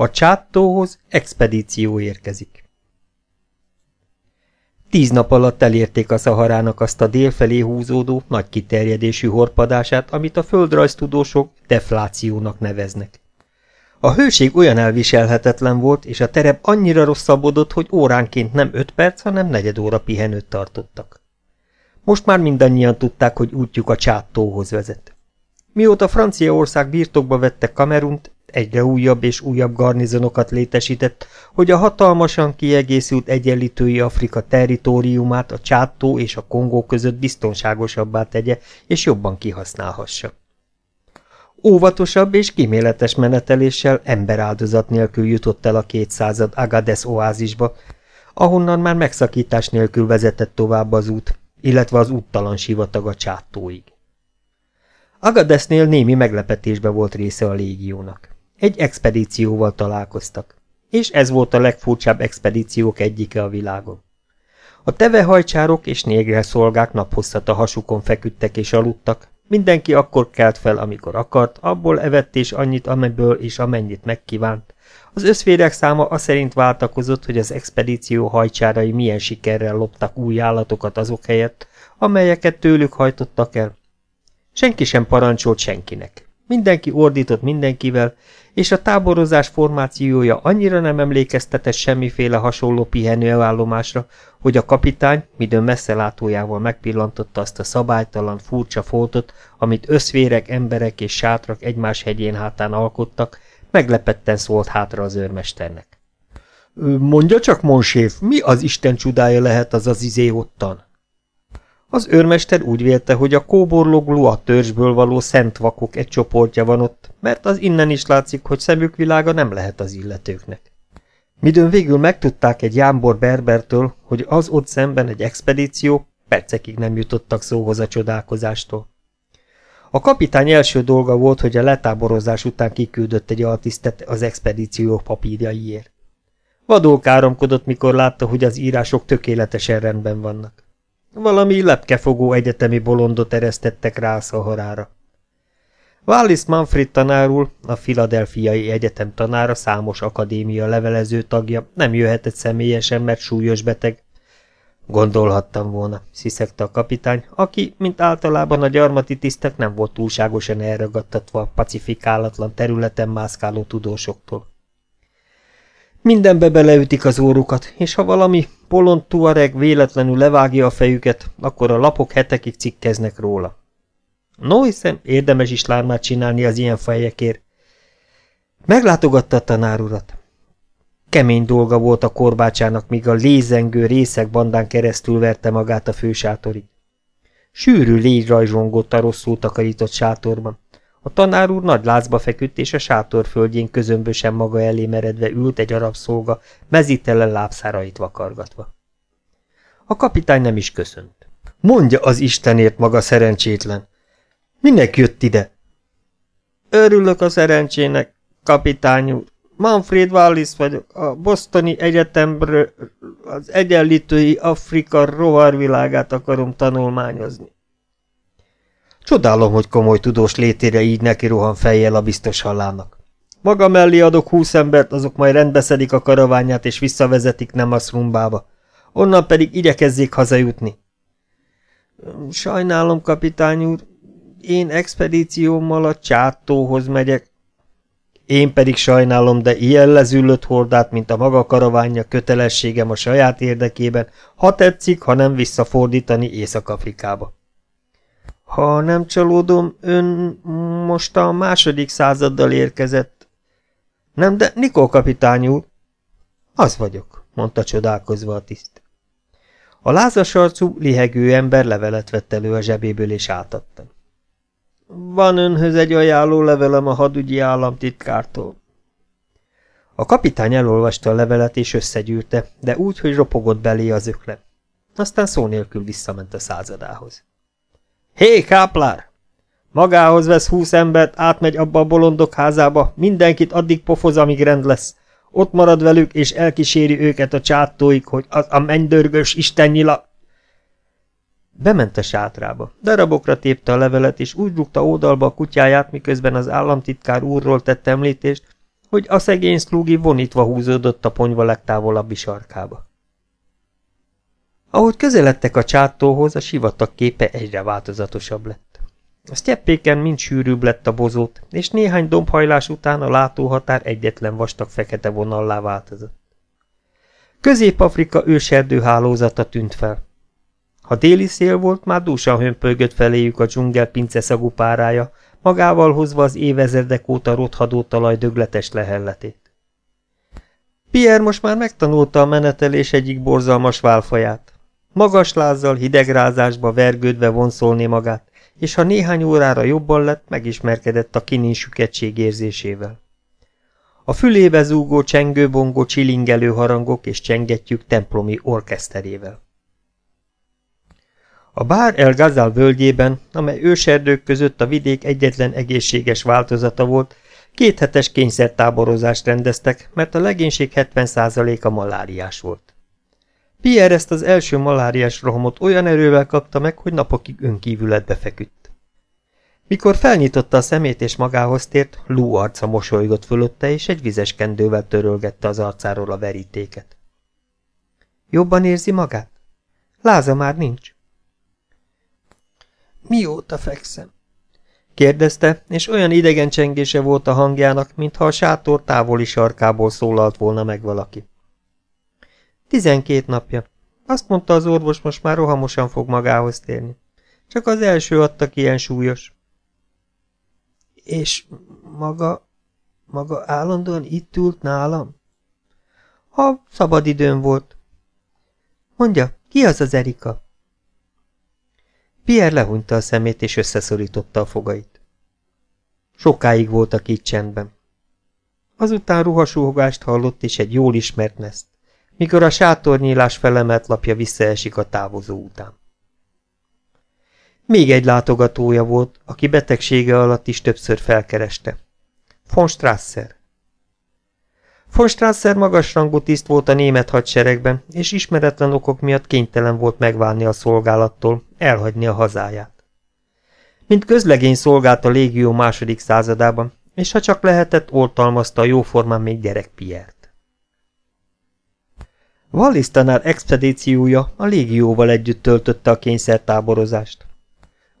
A csáttóhoz expedíció érkezik. Tíz nap alatt elérték a Szaharának azt a délfelé húzódó, nagy kiterjedésű horpadását, amit a földrajztudósok deflációnak neveznek. A hőség olyan elviselhetetlen volt, és a terep annyira rosszabbodott, hogy óránként nem öt perc, hanem negyed óra pihenőt tartottak. Most már mindannyian tudták, hogy útjuk a csáttóhoz vezet. Mióta Franciaország birtokba vette Kamerunt, egyre újabb és újabb garnizonokat létesített, hogy a hatalmasan kiegészült egyenlítői Afrika territóriumát a Csáttó és a Kongó között biztonságosabbá tegye és jobban kihasználhassa. Óvatosabb és kiméletes meneteléssel emberáldozat nélkül jutott el a kétszázad Agades oázisba, ahonnan már megszakítás nélkül vezetett tovább az út, illetve az úttalan sivatag a csáttóig. Agadesnél némi meglepetésbe volt része a légiónak. Egy expedícióval találkoztak, és ez volt a legfurcsább expedíciók egyike a világon. A tevehajcsárok és négre szolgák naphosszat a hasukon feküdtek és aludtak, mindenki akkor kelt fel, amikor akart, abból evett és annyit, amelyből és amennyit megkívánt. Az összférek száma az szerint váltakozott, hogy az expedíció hajcsárai milyen sikerrel loptak új állatokat azok helyett, amelyeket tőlük hajtottak el. Senki sem parancsolt senkinek. Mindenki ordított mindenkivel, és a táborozás formációja annyira nem emlékeztetett semmiféle hasonló pihenőállomásra, hogy a kapitány, midőn messzelátójával megpillantotta azt a szabálytalan, furcsa foltot, amit összvérek, emberek és sátrak egymás hegyén hátán alkottak, meglepetten szólt hátra az őrmesternek. Mondja csak, monséf, mi az Isten csodája lehet az az izé ottan? Az őrmester úgy vélte, hogy a kóborlógló a törzsből való szent vakok egy csoportja van ott, mert az innen is látszik, hogy szemük világa nem lehet az illetőknek. Midőn végül megtudták egy jámbor berbertől, hogy az ott szemben egy expedíció, percekig nem jutottak szóhoz a csodálkozástól. A kapitány első dolga volt, hogy a letáborozás után kiküldött egy altisztet az expedíció papírjaiért. Vadul káromkodott, mikor látta, hogy az írások tökéletesen rendben vannak. Valami lepkefogó egyetemi bolondot eresztettek rá a szaharára. Wallis Manfred tanárul, a Filadelfiai Egyetem tanára, számos akadémia levelező tagja, nem jöhetett személyesen, mert súlyos beteg. Gondolhattam volna, sziszegte a kapitány, aki, mint általában a gyarmati tisztek, nem volt túlságosan elragadtatva a pacifikálatlan területen mászkáló tudósoktól. Mindenbe beleütik az órukat, és ha valami polont tuareg véletlenül levágja a fejüket, akkor a lapok hetekig cikkeznek róla. No, hiszem, érdemes is lármát csinálni az ilyen fejekért. Meglátogatta a tanár urat. Kemény dolga volt a korbácsának, míg a lézengő részek bandán keresztül verte magát a fősátorig. Sűrű légy rajzsongott a rosszul takarított sátorban. A tanár úr nagy lázba feküdt, és a sátor földjén közömbösen maga elé meredve ült egy arab szolga, mezítelen lábszárait vakargatva. A kapitány nem is köszönt. Mondja az Istenért maga szerencsétlen! Minek jött ide? Örülök a szerencsének, kapitány úr. Manfred Wallis vagyok, a Bostoni Egyetemről az egyenlítői Afrika rovarvilágát akarom tanulmányozni. Csodálom, hogy komoly tudós létére így neki rohan fejjel a biztos hallának. Maga mellé adok húsz embert, azok majd rendbeszedik a karaványát és visszavezetik nem a szrumbába. Onnan pedig igyekezzék hazajutni. Sajnálom, kapitány úr, én expedíciómmal a csátóhoz megyek. Én pedig sajnálom, de ilyen lezüllött hordát, mint a maga karavánja kötelességem a saját érdekében, ha tetszik, ha nem visszafordítani Észak-Afrikába. Ha nem csalódom, ön most a második századdal érkezett. Nem, de Nikol kapitány úr. Az vagyok, mondta csodálkozva a tiszt. A lázas arcú, lihegő ember levelet vett elő a zsebéből és átadta. Van önhöz egy ajánló levelem a hadügyi államtitkártól. A kapitány elolvasta a levelet és összegyűrte, de úgy, hogy ropogott belé az ökle. Aztán szó nélkül visszament a századához. Hé, káplár! Magához vesz húsz embert, átmegy abba a bolondok házába, mindenkit addig pofoz, amíg rend lesz. Ott marad velük, és elkíséri őket a csátóig, hogy az a mennydörgős istennyila... Bement a sátrába, darabokra tépte a levelet, és úgy rúgta oldalba a kutyáját, miközben az államtitkár úrról tett említést, hogy a szegény szlúgi vonítva húzódott a ponyva legtávolabbi sarkába. Ahogy közeledtek a csátóhoz, a sivatag képe egyre változatosabb lett. A sztyeppéken mind sűrűbb lett a bozót, és néhány dombhajlás után a látóhatár egyetlen vastag fekete vonallá változott. Közép-Afrika őserdő hálózata tűnt fel. Ha déli szél volt, már dúsan hömpölygött feléjük a dzsungel pince szagú párája, magával hozva az évezredek óta rothadó talaj dögletes lehelletét. Pierre most már megtanulta a menetelés egyik borzalmas válfaját. Magas lázzal, hidegrázásba vergődve vonszolni magát, és ha néhány órára jobban lett, megismerkedett a kininsüketség érzésével. A fülébe zúgó csengőbongó csilingelő harangok és csengetjük templomi orkeszterével. A Bár el Gazal völgyében, amely őserdők között a vidék egyetlen egészséges változata volt, kéthetes kényszertáborozást rendeztek, mert a legénység 70%-a maláriás volt. Pierre ezt az első maláriás rohamot olyan erővel kapta meg, hogy napokig önkívületbe feküdt. Mikor felnyitotta a szemét és magához tért, Lú arca mosolygott fölötte, és egy vizes kendővel törölgette az arcáról a verítéket. Jobban érzi magát? Láza már nincs. Mióta fekszem? kérdezte, és olyan idegen csengése volt a hangjának, mintha a sátor távoli sarkából szólalt volna meg valaki. Tizenkét napja. Azt mondta az orvos, most már rohamosan fog magához térni. Csak az első adtak ilyen súlyos. És maga, maga állandóan itt ült nálam? Ha szabad időm volt. Mondja, ki az az Erika? Pierre lehúnyta a szemét és összeszorította a fogait. Sokáig voltak így csendben. Azután ruhasúhogást hallott és egy jól ismert neszt, mikor a sátornyílás felemelt lapja visszaesik a távozó után. Még egy látogatója volt, aki betegsége alatt is többször felkereste. Von Strasser. Von Strasser magasrangú tiszt volt a német hadseregben, és ismeretlen okok miatt kénytelen volt megválni a szolgálattól, elhagyni a hazáját. Mint közlegény szolgált a légió második századában, és ha csak lehetett, oltalmazta a jóformán még gyerek Piert. Wallis tanár expedíciója a légióval együtt töltötte a kényszertáborozást.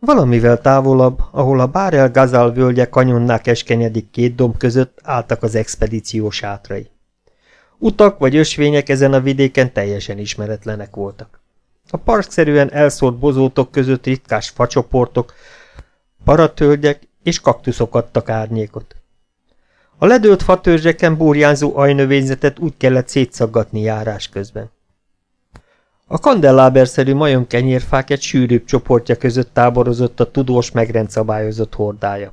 Valamivel távolabb, ahol a Bárel Gazal völgye kanyonnák eskenyedik két domb között álltak az expedíció sátrai. Utak vagy ösvények ezen a vidéken teljesen ismeretlenek voltak. A parkszerűen elszórt bozótok között ritkás facsoportok, paratölgyek és kaktuszok adtak árnyékot. A ledőlt fatörzseken burjánzó ajnövényzetet úgy kellett szétszaggatni járás közben. A kandelláberszerű majomkenyérfák egy sűrűbb csoportja között táborozott a tudós megrendszabályozott hordája.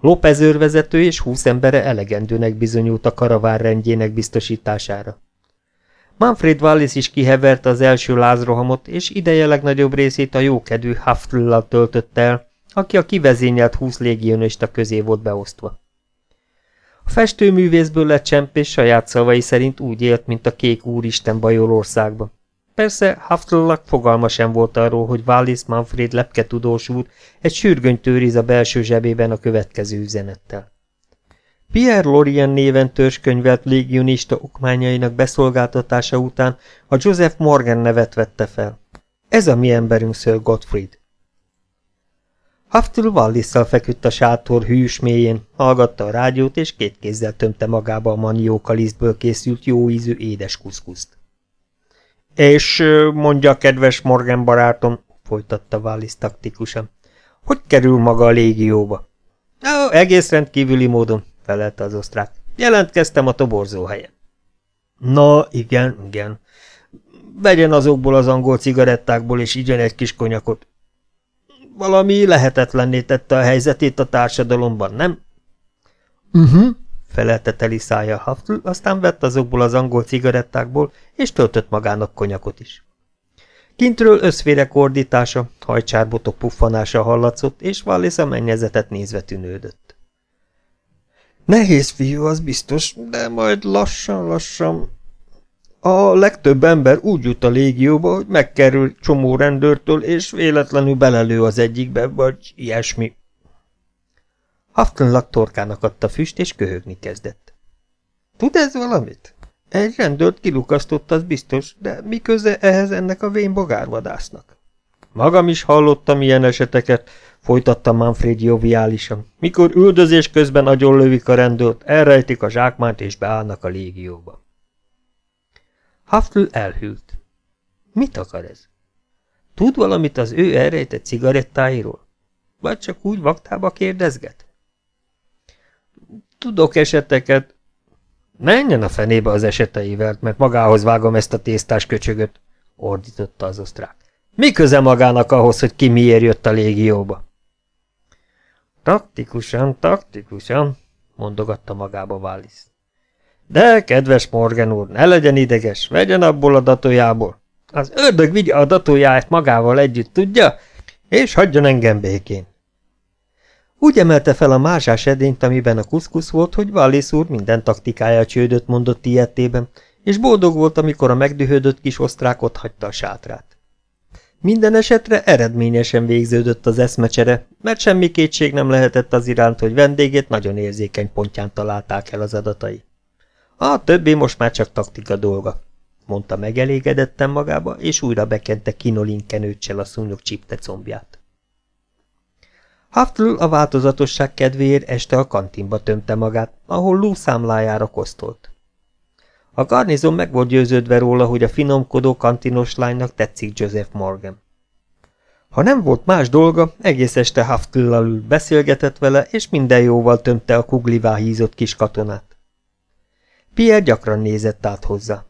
López őrvezető és húsz embere elegendőnek bizonyult a karavár rendjének biztosítására. Manfred Wallis is kiheverte az első lázrohamot, és ideje legnagyobb részét a jókedvű Haftlal töltötte el, aki a kivezényelt húsz légionista közé volt beosztva. A festőművészből lett csempés saját szavai szerint úgy élt, mint a kék úristen Bajorországban. Persze Haftlak fogalma sem volt arról, hogy Wallis Manfred lepke tudós úr egy sürgönyt őriz a belső zsebében a következő üzenettel. Pierre Lorien néven törzskönyvelt légionista okmányainak beszolgáltatása után a Joseph Morgan nevet vette fel. Ez a mi emberünk Sir Gottfried. Haftul Wallisszal feküdt a sátor hűs mélyén, hallgatta a rádiót, és két kézzel tömte magába a maniókalisztből készült jó ízű édes kuszkuszt. És mondja, kedves Morgan barátom, folytatta Wallis taktikusan, hogy kerül maga a légióba? Ó, egész rendkívüli módon, felelte az osztrák. Jelentkeztem a toborzó helyen. Na, igen, igen. Vegyen azokból az angol cigarettákból, és igyen egy kis konyakot. Valami lehetetlenné tette a helyzetét a társadalomban, nem? Uh mhm. -huh, felelte teli szája Haftl, aztán vett azokból az angol cigarettákból, és töltött magának konyakot is. Kintről összférek ordítása, hajcsárbotok puffanása hallatszott, és Wallis a mennyezetet nézve tűnődött. Nehéz fiú, az biztos, de majd lassan-lassan... A legtöbb ember úgy jut a légióba, hogy megkerül csomó rendőrtől, és véletlenül belelő az egyikbe, vagy ilyesmi. Haftonlag torkának adta füst, és köhögni kezdett. Tud ez valamit? Egy rendőrt kilukasztott, az biztos, de mi köze ehhez ennek a vén bogárvadásznak? Magam is hallottam ilyen eseteket, folytatta Manfred joviálisan. Mikor üldözés közben agyonlövik a rendőrt, elrejtik a zsákmányt és beállnak a légióba. Haftl elhűlt. Mit akar ez? Tud valamit az ő elrejtett cigarettáiról? Vagy csak úgy vaktába kérdezget? Tudok eseteket. Menjen a fenébe az eseteivel, mert magához vágom ezt a tésztás köcsögöt, ordította az osztrák. Mi köze magának ahhoz, hogy ki miért jött a légióba? Taktikusan, taktikusan, mondogatta magába Wallis. De, kedves Morgan úr, ne legyen ideges, vegyen abból a datójából. Az ördög vigye a datójáját magával együtt, tudja? És hagyjon engem békén. Úgy emelte fel a mázsás edényt, amiben a kuszkusz volt, hogy Wallis úr minden taktikája csődöt mondott ilyetében, és boldog volt, amikor a megdühödött kis osztrák ott hagyta a sátrát. Minden esetre eredményesen végződött az eszmecsere, mert semmi kétség nem lehetett az iránt, hogy vendégét nagyon érzékeny pontján találták el az adatai. A többi most már csak taktika dolga, mondta megelégedetten magába, és újra bekente kinolin kenőccsel a szúnyog csipte combját. Haftl a változatosság kedvéért este a kantinba tömte magát, ahol Lou számlájára kosztolt. A garnizon meg volt győződve róla, hogy a finomkodó kantinos lánynak tetszik Joseph Morgan. Ha nem volt más dolga, egész este Haftillal ült, beszélgetett vele, és minden jóval tömte a kuglivá hízott kis katonát. Pierre gyakran nézett át hozzá.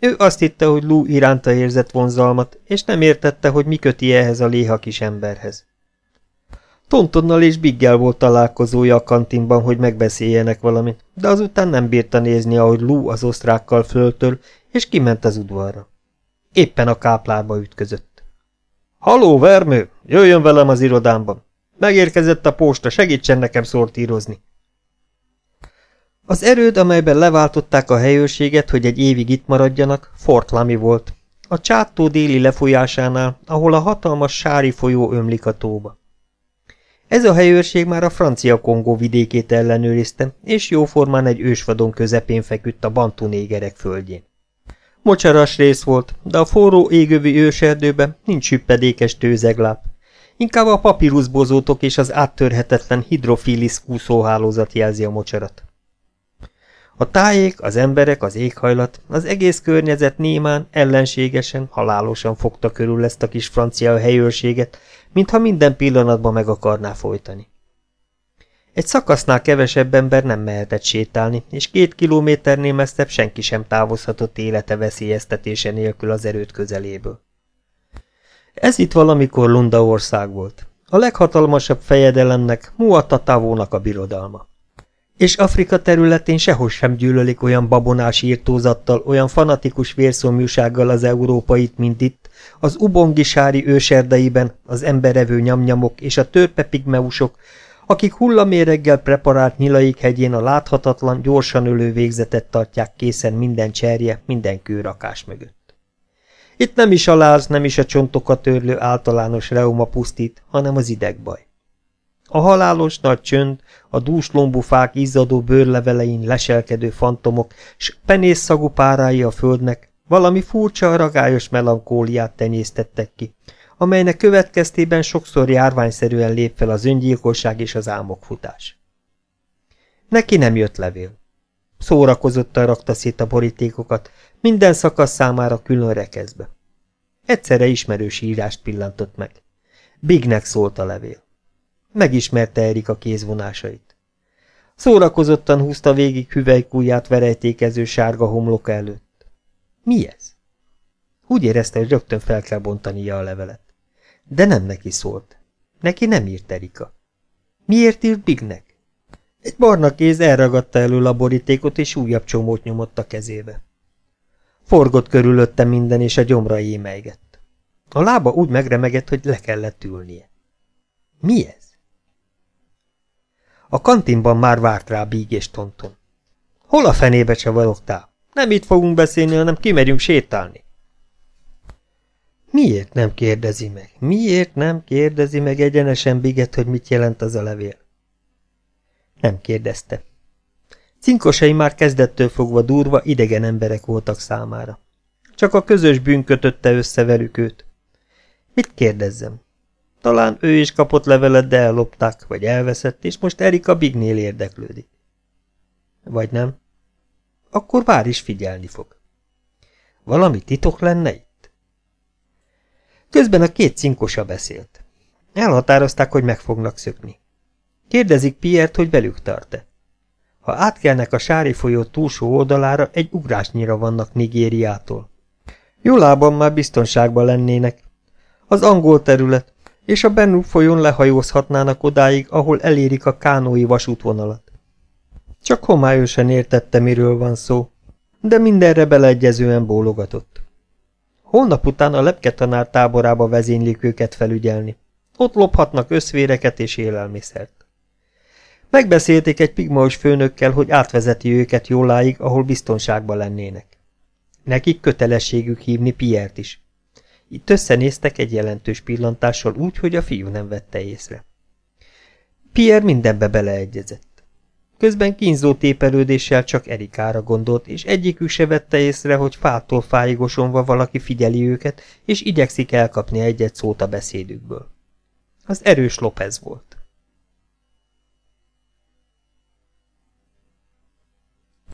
Ő azt hitte, hogy Lou iránta érzett vonzalmat, és nem értette, hogy mi köti ehhez a léha kis emberhez. Tontonnal és Biggel volt találkozója a kantinban, hogy megbeszéljenek valamit, de azután nem bírta nézni, ahogy Lou az osztrákkal föltől, és kiment az udvarra. Éppen a káplárba ütközött. Haló, vermő! Jöjjön velem az irodámban! Megérkezett a posta, segítsen nekem szortírozni! Az erőd, amelyben leváltották a helyőrséget, hogy egy évig itt maradjanak, Fort Lamy volt, a csátó déli lefolyásánál, ahol a hatalmas sári folyó ömlik a tóba. Ez a helyőrség már a francia Kongó vidékét ellenőrizte, és jóformán egy ősvadon közepén feküdt a bantú négerek földjén. Mocsaras rész volt, de a forró égövi őserdőben nincs hüppedékes tőzegláp. Inkább a papíruszbozótok és az áttörhetetlen hidrofilis kúszóhálózat jelzi a mocsarat. A tájék, az emberek, az éghajlat, az egész környezet némán, ellenségesen, halálosan fogta körül ezt a kis francia helyőrséget, mintha minden pillanatban meg akarná folytani. Egy szakasznál kevesebb ember nem mehetett sétálni, és két kilométernél messzebb senki sem távozhatott élete veszélyeztetése nélkül az erőt közeléből. Ez itt valamikor Lunda ország volt. A leghatalmasabb fejedelemnek, Muatatavónak a birodalma. És Afrika területén sehol sem gyűlölik olyan babonás írtózattal, olyan fanatikus vérszomjúsággal az európait, mint itt, az ubongisári őserdeiben az emberevő nyamnyamok és a törpepigmeusok, akik hullaméreggel preparált nyilaik hegyén a láthatatlan, gyorsan ölő végzetet tartják készen minden cserje, minden kőrakás mögött. Itt nem is a láz, nem is a csontokat törlő általános reuma pusztít, hanem az idegbaj. A halálos nagy csönd, a dúslombú fák izzadó bőrlevelein leselkedő fantomok, s penészszagú párái a földnek, valami furcsa, ragályos melankóliát tenyésztettek ki, amelynek következtében sokszor járványszerűen lép fel az öngyilkosság és az álmokfutás. Neki nem jött levél. Szórakozottan rakta szét a borítékokat, minden szakasz számára külön rekezbe. Egyszerre ismerős írást pillantott meg. Bignek szólt a levél. Megismerte Erik a kézvonásait. Szórakozottan húzta végig hüvelykújját verejtékező sárga homloka előtt. Mi ez? Úgy érezte, hogy rögtön fel kell bontania a levelet. De nem neki szólt. Neki nem írt Erika. Miért írt Bignek? Egy barna kéz elragadta elől a borítékot, és újabb csomót nyomott a kezébe. Forgott körülötte minden, és a gyomra émeigett. A lába úgy megremegett, hogy le kellett ülnie. Mi ez? A kantinban már várt rá Bíg és Tonton. Hol a fenébe csavarogtál? Nem itt fogunk beszélni, hanem kimegyünk sétálni. Miért nem kérdezi meg? Miért nem kérdezi meg egyenesen Biget, hogy mit jelent az a levél? Nem kérdezte. Cinkosai már kezdettől fogva durva, idegen emberek voltak számára. Csak a közös bűn kötötte össze velük őt. Mit kérdezzem? Talán ő is kapott levelet, de ellopták, vagy elveszett, és most Erika Bignél érdeklődik. Vagy nem? Akkor vár is figyelni fog. Valami titok lenne itt? Közben a két cinkosa beszélt. Elhatározták, hogy meg fognak szökni. Kérdezik Piert, hogy velük tart-e. Ha átkelnek a Sári folyó túlsó oldalára, egy ugrásnyira vannak Nigériától. Jólában már biztonságban lennének. Az angol terület, és a Bennu folyón lehajózhatnának odáig, ahol elérik a kánói vasútvonalat. Csak homályosan értette, miről van szó, de mindenre beleegyezően bólogatott. Holnap után a lepke tanár táborába vezénylik őket felügyelni. Ott lophatnak összvéreket és élelmiszert. Megbeszélték egy pigmaus főnökkel, hogy átvezeti őket jóláig, ahol biztonságban lennének. Nekik kötelességük hívni Piert is. Itt összenéztek egy jelentős pillantással úgy, hogy a fiú nem vette észre. Pierre mindenbe beleegyezett. Közben kínzó tépelődéssel csak Erikára gondolt, és egyikük se vette észre, hogy fától fájigosonva valaki figyeli őket, és igyekszik elkapni egyet szót a beszédükből. Az erős López volt.